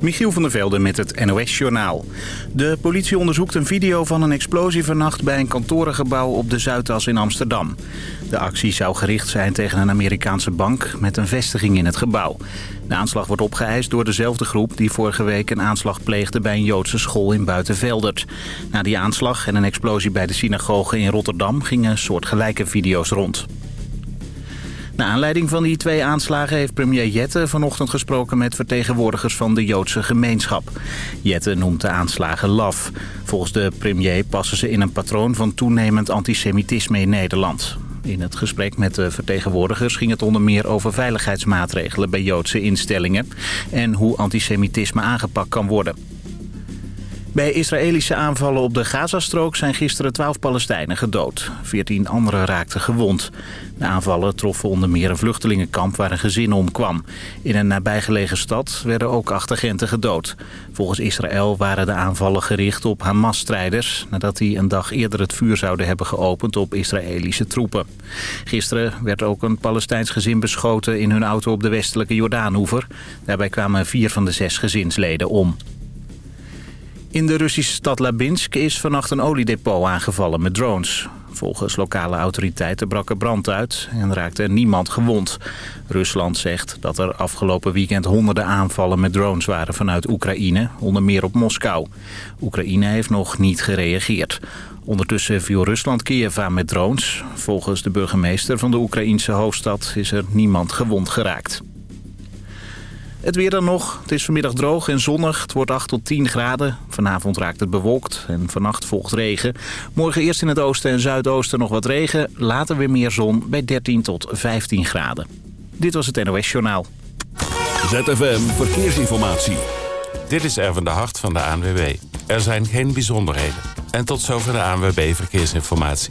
Michiel van der Velde met het NOS-journaal. De politie onderzoekt een video van een explosie vannacht bij een kantorengebouw op de Zuidas in Amsterdam. De actie zou gericht zijn tegen een Amerikaanse bank met een vestiging in het gebouw. De aanslag wordt opgeëist door dezelfde groep die vorige week een aanslag pleegde bij een Joodse school in Buitenveldert. Na die aanslag en een explosie bij de synagoge in Rotterdam gingen soortgelijke video's rond. Naar aanleiding van die twee aanslagen heeft premier Jette vanochtend gesproken met vertegenwoordigers van de Joodse gemeenschap. Jette noemt de aanslagen laf. Volgens de premier passen ze in een patroon van toenemend antisemitisme in Nederland. In het gesprek met de vertegenwoordigers ging het onder meer over veiligheidsmaatregelen bij Joodse instellingen en hoe antisemitisme aangepakt kan worden. Bij Israëlische aanvallen op de Gazastrook zijn gisteren 12 Palestijnen gedood. 14 anderen raakten gewond. De aanvallen troffen onder meer een vluchtelingenkamp waar een gezin omkwam. In een nabijgelegen stad werden ook acht agenten gedood. Volgens Israël waren de aanvallen gericht op Hamas-strijders... nadat die een dag eerder het vuur zouden hebben geopend op Israëlische troepen. Gisteren werd ook een Palestijns gezin beschoten in hun auto op de westelijke Jordaanhoever. Daarbij kwamen vier van de zes gezinsleden om. In de Russische stad Labinsk is vannacht een oliedepot aangevallen met drones. Volgens lokale autoriteiten brak er brand uit en raakte er niemand gewond. Rusland zegt dat er afgelopen weekend honderden aanvallen met drones waren vanuit Oekraïne, onder meer op Moskou. Oekraïne heeft nog niet gereageerd. Ondertussen viel Rusland Kiev aan met drones. Volgens de burgemeester van de Oekraïense hoofdstad is er niemand gewond geraakt. Het weer dan nog. Het is vanmiddag droog en zonnig. Het wordt 8 tot 10 graden. Vanavond raakt het bewolkt en vannacht volgt regen. Morgen eerst in het oosten en zuidoosten nog wat regen. Later weer meer zon bij 13 tot 15 graden. Dit was het NOS Journaal. ZFM Verkeersinformatie. Dit is Erwin de Hart van de ANWB. Er zijn geen bijzonderheden. En tot zover de ANWB Verkeersinformatie.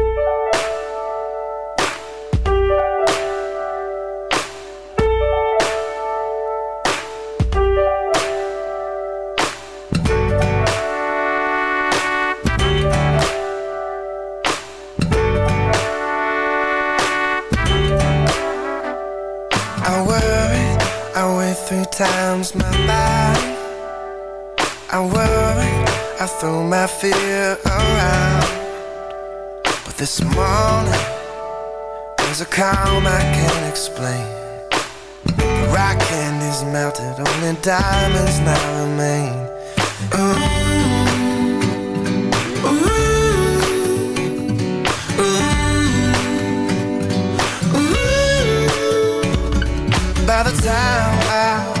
Times my body. I worry, I throw my fear around. But this morning, there's a calm I can't explain. The rock candy's melted, only diamonds now remain. Ooh. By the time I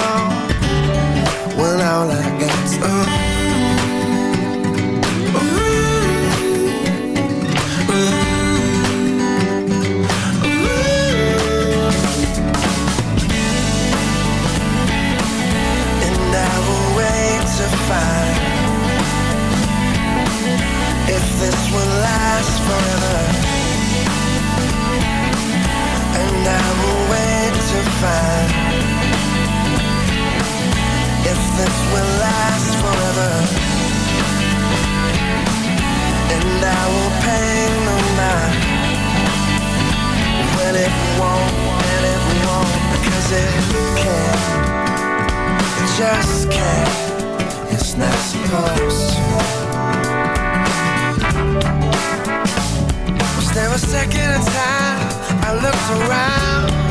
Find if this will last forever. And I will pay no mind when it won't, and it won't, because it can't. It just can't. It's not supposed to. Was there a second time I looked around?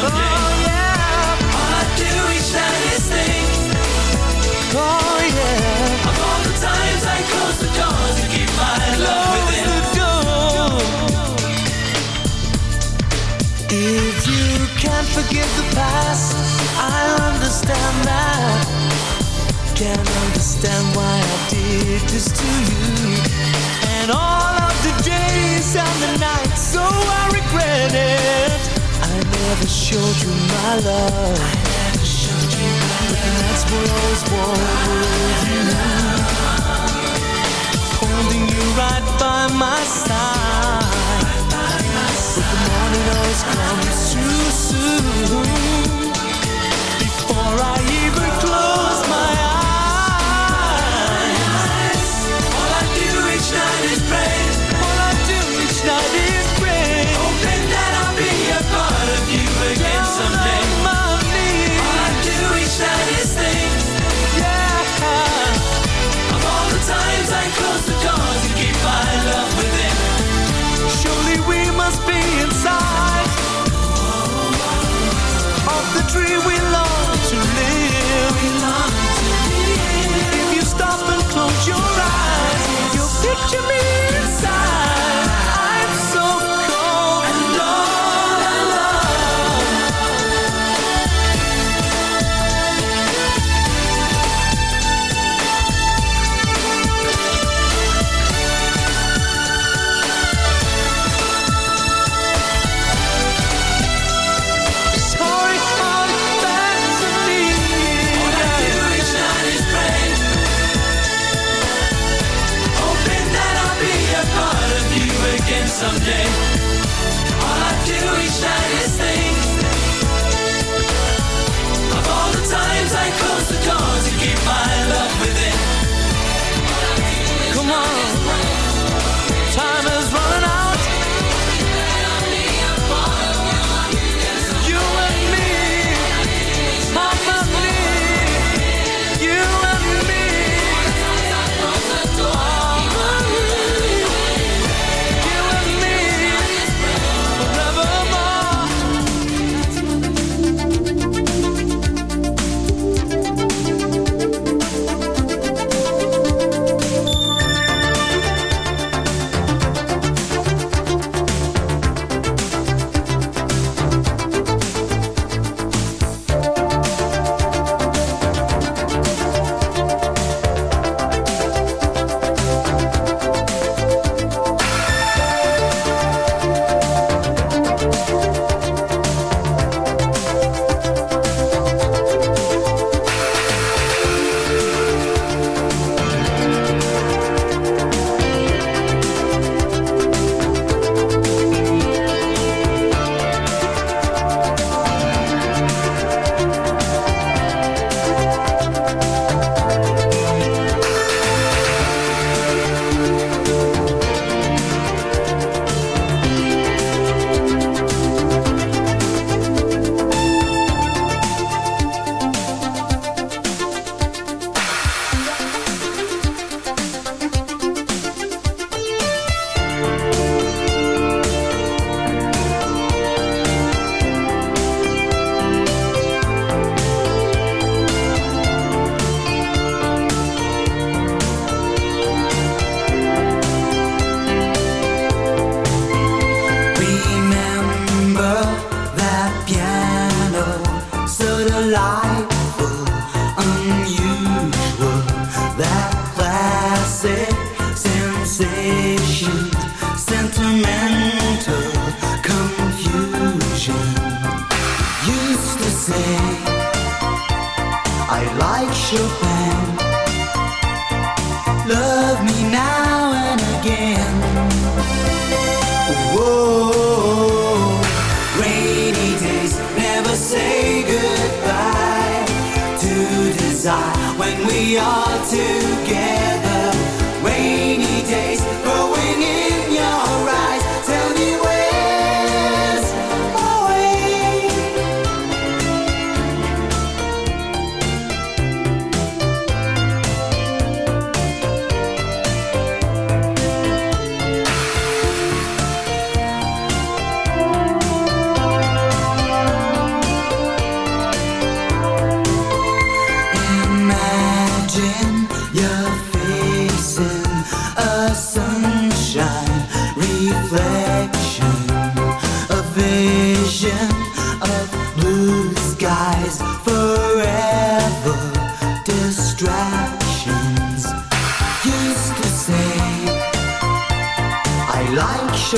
someday. Oh, yeah. All I do each night is think. Oh, yeah. Of all the times I close the doors to keep my love within. the door. If you can't forgive the past, I understand that. Can't understand why I did this to you. And all of the days and the nights, so I regret it. I never showed you my love. I never showed you. But the nights were always warm with you. Holding you right by my side. But the morning always comes too soon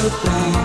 goodbye.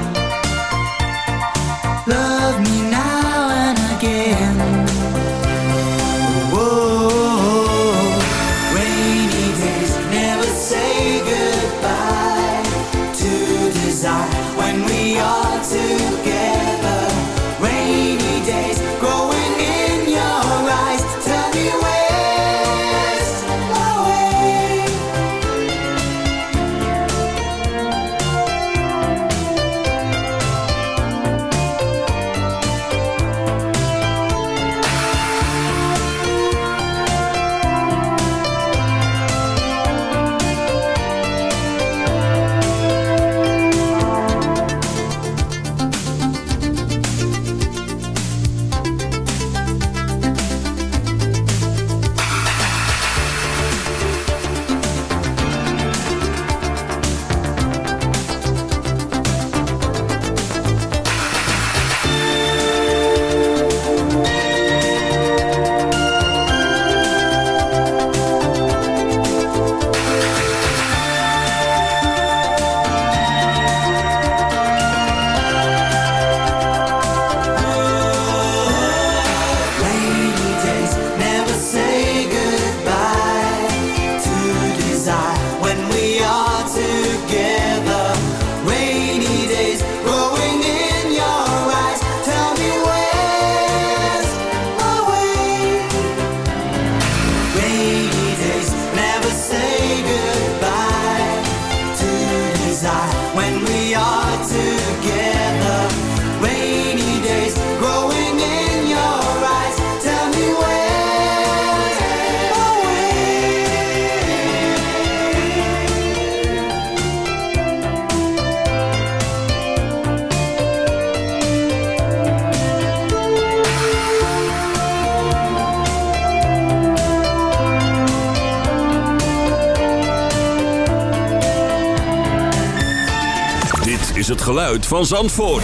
geluid van Zandvoort.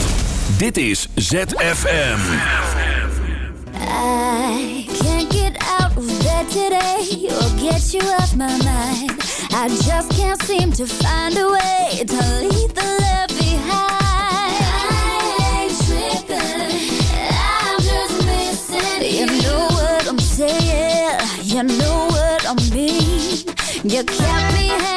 Dit is ZFM. I can't get out of bed today or get you off my mind. I just can't seem to find a way to leave the love behind. I'm just missing the word I'm saying. You know what I mean You kept me hanging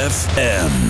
ZFM.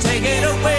take it away.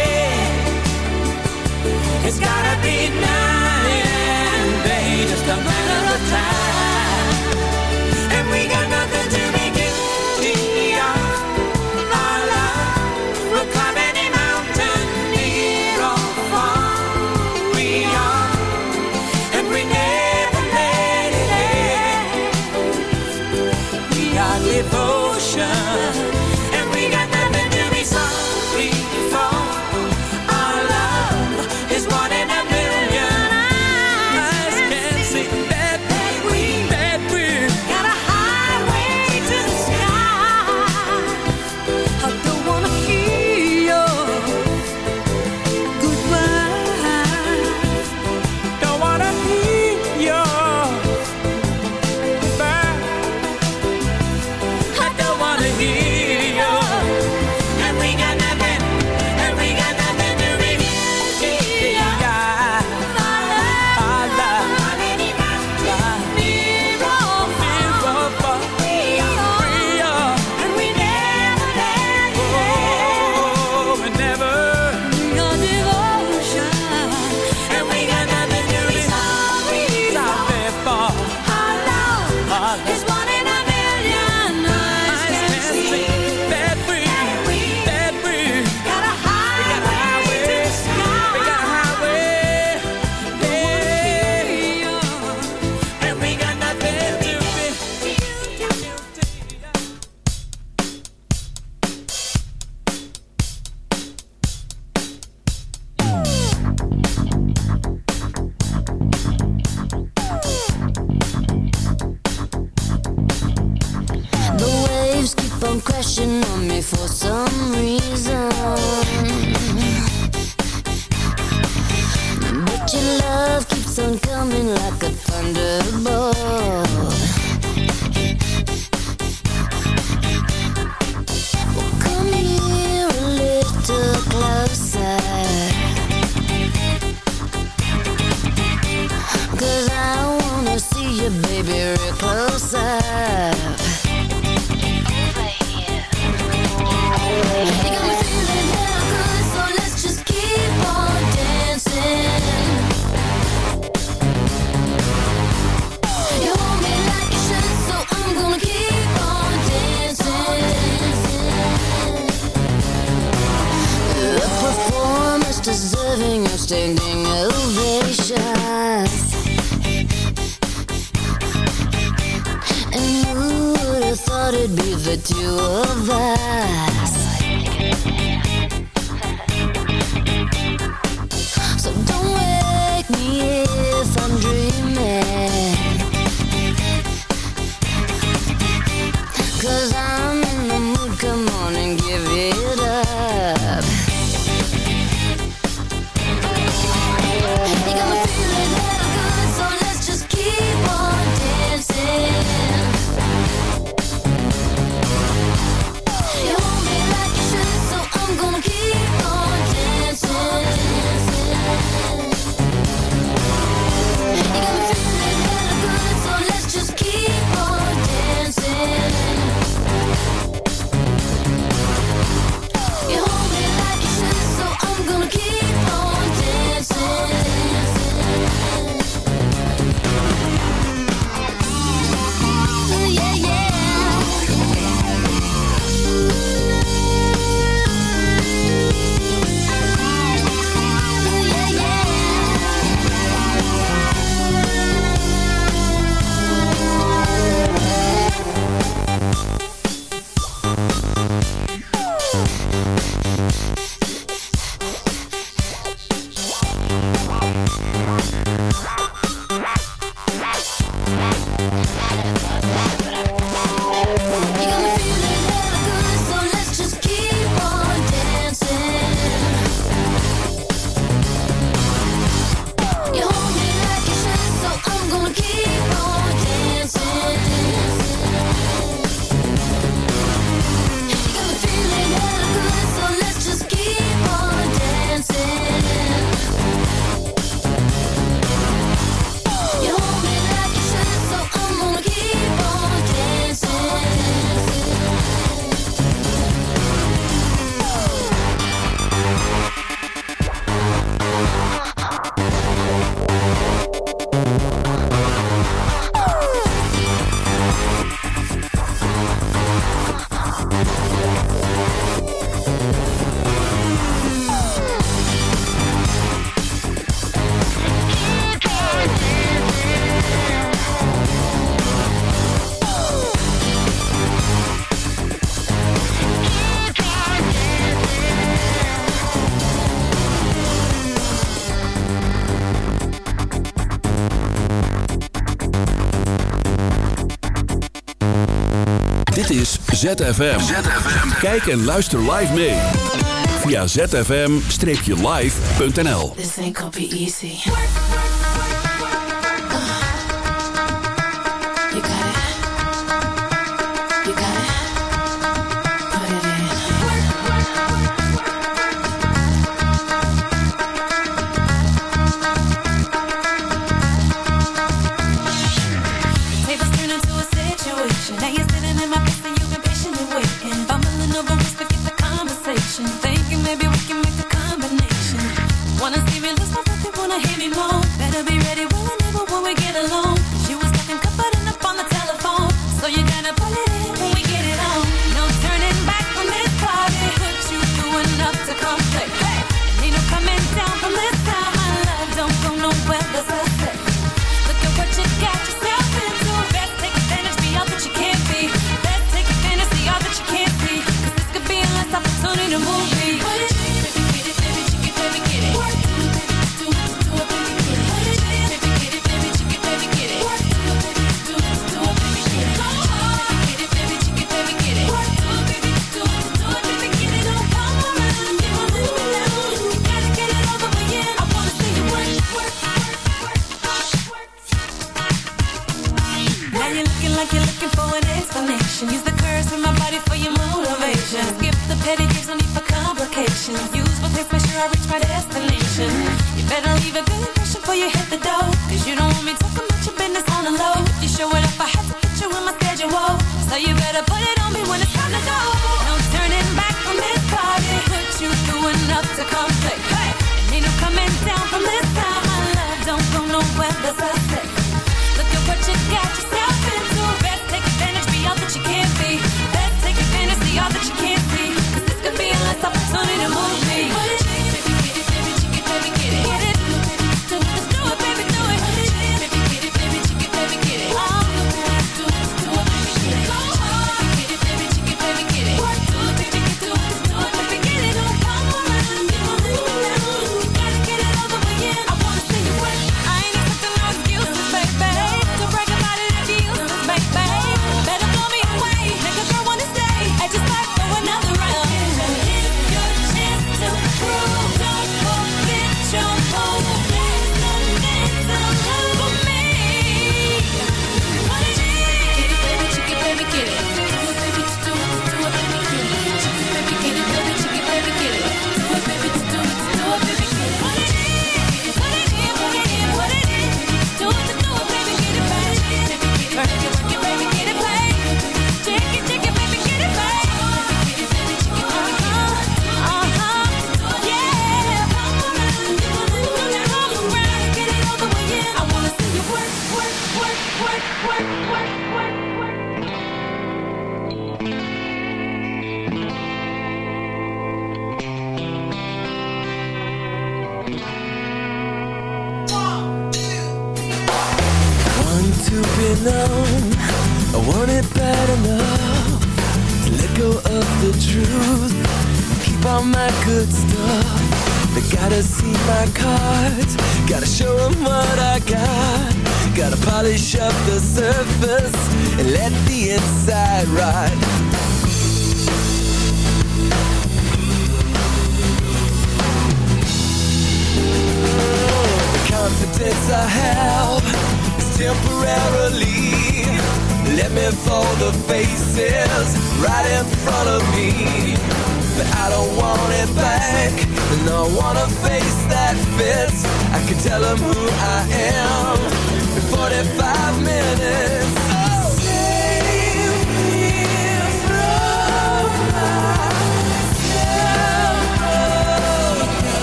ZFM. Kijk en luister live mee. Via zfm-live.nl This ain't gonna be easy.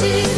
Beauty